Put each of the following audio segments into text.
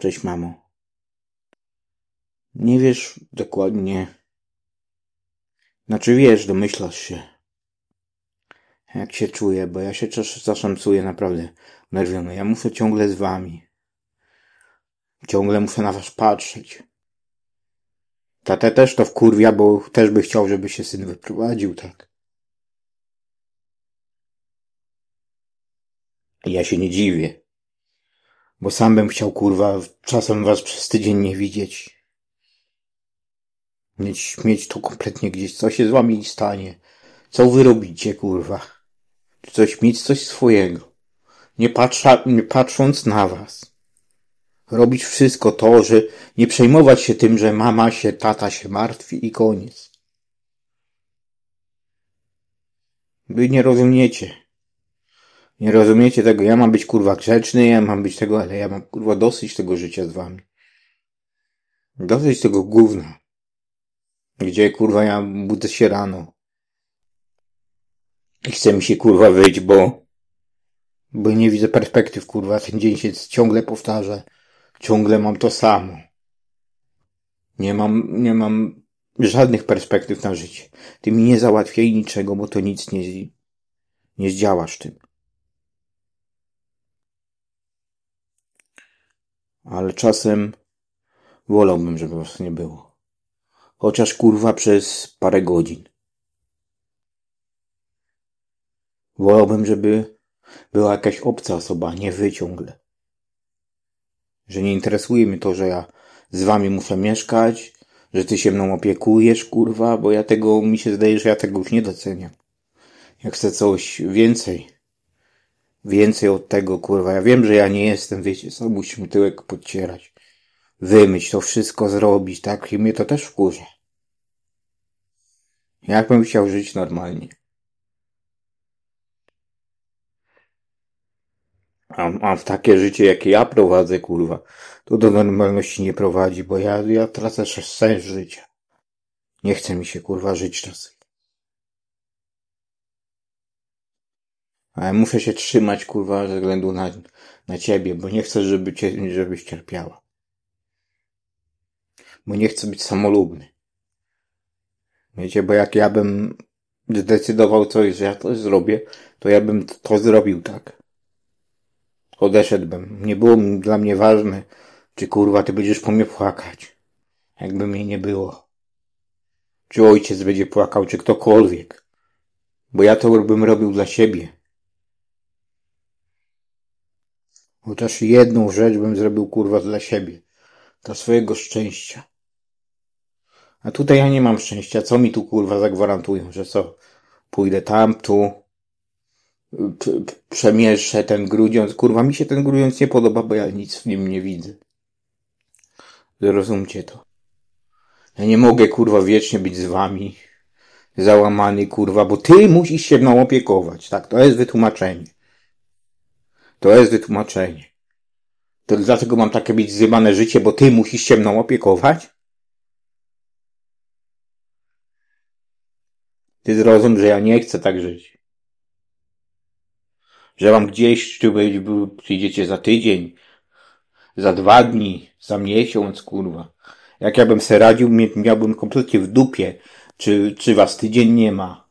Cześć, mamo. Nie wiesz dokładnie. Znaczy wiesz, domyślasz się. Jak się czuję, bo ja się czasem czuję naprawdę nerwiony. Ja muszę ciągle z wami. Ciągle muszę na was patrzeć. Tatę też to wkurwia, bo też by chciał, żeby się syn wyprowadził, tak. Ja się nie dziwię. Bo sam bym chciał, kurwa, czasem was przez tydzień nie widzieć. Mieć, mieć to kompletnie gdzieś, co się z wami stanie. Co wy robicie, kurwa. Coś, mieć coś swojego. Nie, patrza, nie patrząc na was. Robić wszystko to, że nie przejmować się tym, że mama się, tata się martwi i koniec. Wy nie rozumiecie. Nie rozumiecie tego, ja mam być kurwa grzeczny, ja mam być tego, ale ja mam kurwa dosyć tego życia z wami. Dosyć tego gówna. Gdzie kurwa ja budzę się rano. I chce mi się kurwa wyjść, bo bo nie widzę perspektyw kurwa. Ten dzień się ciągle powtarza. Ciągle mam to samo. Nie mam, nie mam żadnych perspektyw na życie. Ty mi nie załatwiaj niczego, bo to nic nie, nie zdziałasz tym. Ale czasem wolałbym, żeby was nie było. Chociaż kurwa przez parę godzin. Wolałbym, żeby była jakaś obca osoba, nie wy ciągle. Że nie interesuje mnie to, że ja z wami muszę mieszkać, że ty się mną opiekujesz, kurwa, bo ja tego, mi się zdaje, że ja tego już nie doceniam. Jak chcę coś więcej, Więcej od tego, kurwa. Ja wiem, że ja nie jestem, wiecie, co musimy tyłek podcierać. Wymyć to wszystko zrobić, tak? I mnie to też wkurza. Jakbym chciał żyć normalnie. A, a w takie życie, jakie ja prowadzę, kurwa, to do normalności nie prowadzi, bo ja, ja tracę sens życia. Nie chce mi się, kurwa, żyć czasem. Ale muszę się trzymać, kurwa, ze względu na, na ciebie, bo nie chcę, żeby cię, żebyś cierpiała. Bo nie chcę być samolubny. Wiecie, bo jak ja bym zdecydował coś, że ja to zrobię, to ja bym to zrobił tak. Odeszedłbym. Nie było dla mnie ważne, czy kurwa ty będziesz po mnie płakać. Jakby mnie nie było. Czy ojciec będzie płakał, czy ktokolwiek. Bo ja to bym robił dla siebie. Chociaż jedną rzecz bym zrobił kurwa dla siebie. Dla swojego szczęścia. A tutaj ja nie mam szczęścia. Co mi tu kurwa zagwarantują, że co? Pójdę tam, tu. Przemieszczę ten grudziąc. Kurwa, mi się ten grudziąc nie podoba, bo ja nic w nim nie widzę. Zrozumcie to. Ja nie mogę kurwa wiecznie być z wami. Załamany kurwa, bo ty musisz się mną opiekować. Tak, to jest wytłumaczenie. To jest wytłumaczenie. To dlatego mam takie być zjebane życie, bo ty musisz się mną opiekować? Ty zrozum, że ja nie chcę tak żyć. Że mam gdzieś, czy przyjdziecie za tydzień, za dwa dni, za miesiąc, kurwa. Jak ja bym se radził, miałbym kompletnie w dupie, czy, czy was tydzień nie ma,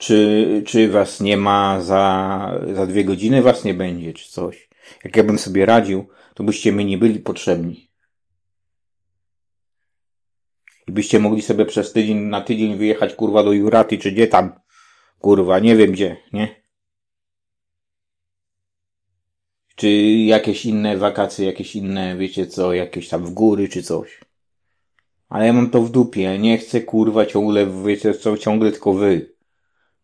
czy, czy was nie ma za, za dwie godziny was nie będzie, czy coś. Jak ja bym sobie radził, to byście mi nie byli potrzebni. I byście mogli sobie przez tydzień na tydzień wyjechać kurwa do Juraty, czy gdzie tam. Kurwa, nie wiem gdzie, nie? Czy jakieś inne wakacje, jakieś inne, wiecie co, jakieś tam w góry, czy coś. Ale ja mam to w dupie, nie chcę kurwa ciągle, wiecie co, ciągle tylko wy.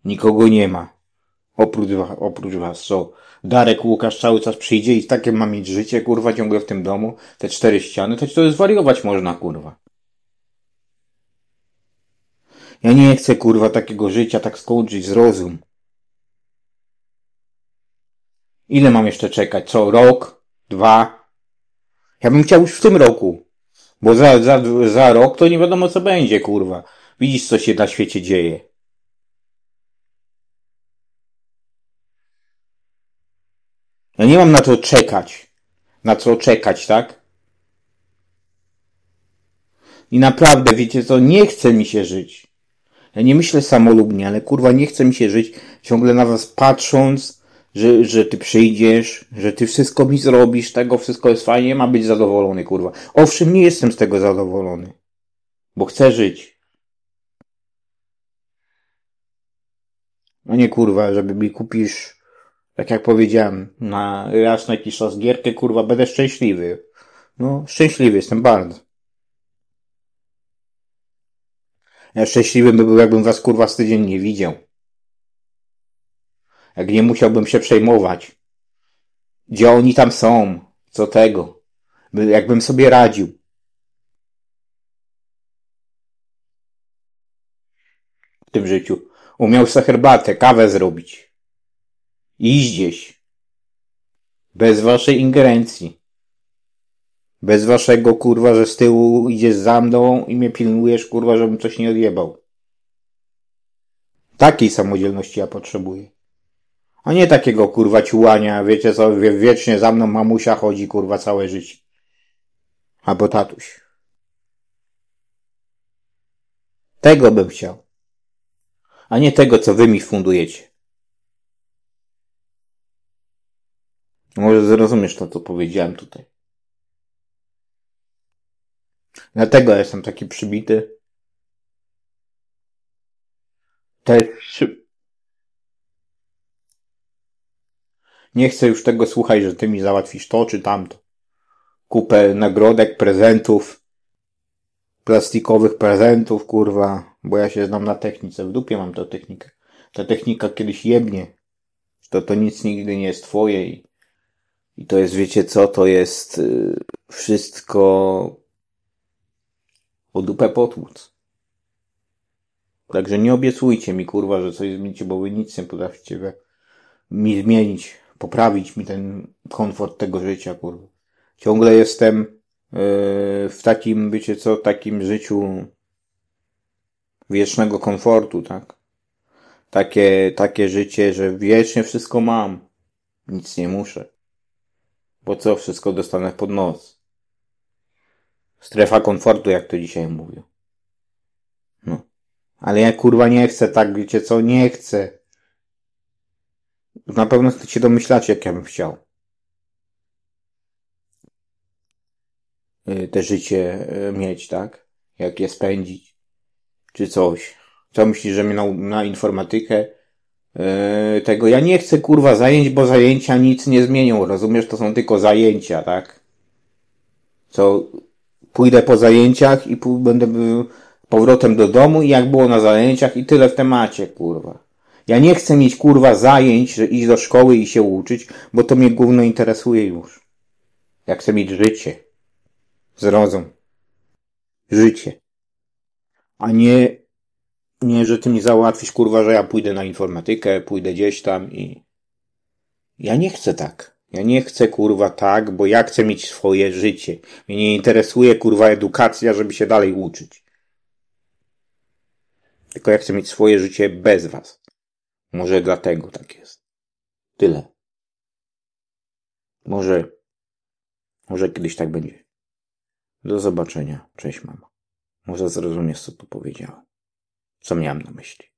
Nikogo nie ma. Oprócz, oprócz was, co? Darek Łukasz cały czas przyjdzie i takie ma mieć życie, kurwa, ciągle w tym domu. Te cztery ściany, to, to jest wariować można, kurwa. Ja nie chcę, kurwa, takiego życia tak skończyć, zrozum. Ile mam jeszcze czekać? Co, rok? Dwa? Ja bym chciał już w tym roku. Bo za, za, za rok to nie wiadomo co będzie, kurwa. Widzisz, co się na świecie dzieje. Ja nie mam na to czekać. na co czekać, tak? I naprawdę, wiecie co, nie chce mi się żyć. Ja nie myślę samolubnie, ale kurwa nie chce mi się żyć ciągle na was patrząc, że, że ty przyjdziesz, że ty wszystko mi zrobisz, tego wszystko jest fajnie, ma być zadowolony, kurwa. Owszem, nie jestem z tego zadowolony, bo chcę żyć. No nie kurwa, żeby mi kupisz, tak jak powiedziałem, na raz na jakiś czas gierkę, kurwa, będę szczęśliwy. No, szczęśliwy jestem bardzo. Ja szczęśliwy by był, jakbym was kurwa z tydzień nie widział. Jak nie musiałbym się przejmować. Gdzie oni tam są? Co tego? Jakbym sobie radził. W tym życiu. Umiał sobie herbatę, kawę zrobić. Iść gdzieś. Bez waszej ingerencji. Bez waszego kurwa, że z tyłu idziesz za mną i mnie pilnujesz kurwa, żebym coś nie odjebał. Takiej samodzielności ja potrzebuję. A nie takiego kurwa ciułania, wiecie co, wiecznie za mną mamusia chodzi kurwa całe życie. Albo tatuś. Tego bym chciał. A nie tego, co wy mi fundujecie. Może zrozumiesz to, co powiedziałem tutaj. Dlatego jestem taki przybity. Te Nie chcę już tego słuchać, że ty mi załatwisz to czy tamto. Kupę nagrodek, prezentów, plastikowych prezentów, kurwa, bo ja się znam na technice. W dupie mam tę technikę. Ta technika kiedyś jebnie. To to nic nigdy nie jest twoje i, i to jest, wiecie co, to jest yy, wszystko o dupę potłuc. Także nie obiecujcie mi, kurwa, że coś zmienicie, bo wy nic nie potraficie mi zmienić, poprawić mi ten komfort tego życia, kurwa. Ciągle jestem yy, w takim, wiecie co, takim życiu wiecznego komfortu, tak? Takie, takie życie, że wiecznie wszystko mam. Nic nie muszę. Bo co, wszystko dostanę pod nos. Strefa komfortu, jak to dzisiaj mówię. No. Ale ja kurwa nie chcę tak, wiecie co, nie chcę. Na pewno się domyślacie, jak ja bym chciał. Y, te życie y, mieć, tak? Jak je spędzić. Czy coś. Co myślisz, że mnie na, na informatykę tego. Ja nie chcę kurwa zajęć, bo zajęcia nic nie zmienią. Rozumiesz? To są tylko zajęcia, tak? Co pójdę po zajęciach i będę powrotem do domu i jak było na zajęciach i tyle w temacie, kurwa. Ja nie chcę mieć kurwa zajęć, że iść do szkoły i się uczyć, bo to mnie głównie interesuje już. Ja chcę mieć życie. Zrozum. Życie. A nie, nie, że ty mi załatwisz kurwa, że ja pójdę na informatykę, pójdę gdzieś tam i... Ja nie chcę tak. Ja nie chcę kurwa tak, bo ja chcę mieć swoje życie. Mnie nie interesuje kurwa edukacja, żeby się dalej uczyć. Tylko ja chcę mieć swoje życie bez was. Może dlatego tak jest. Tyle. Może, może kiedyś tak będzie. Do zobaczenia. Cześć mama. Może zrozumiesz, co tu powiedziałem. Co miałem na myśli.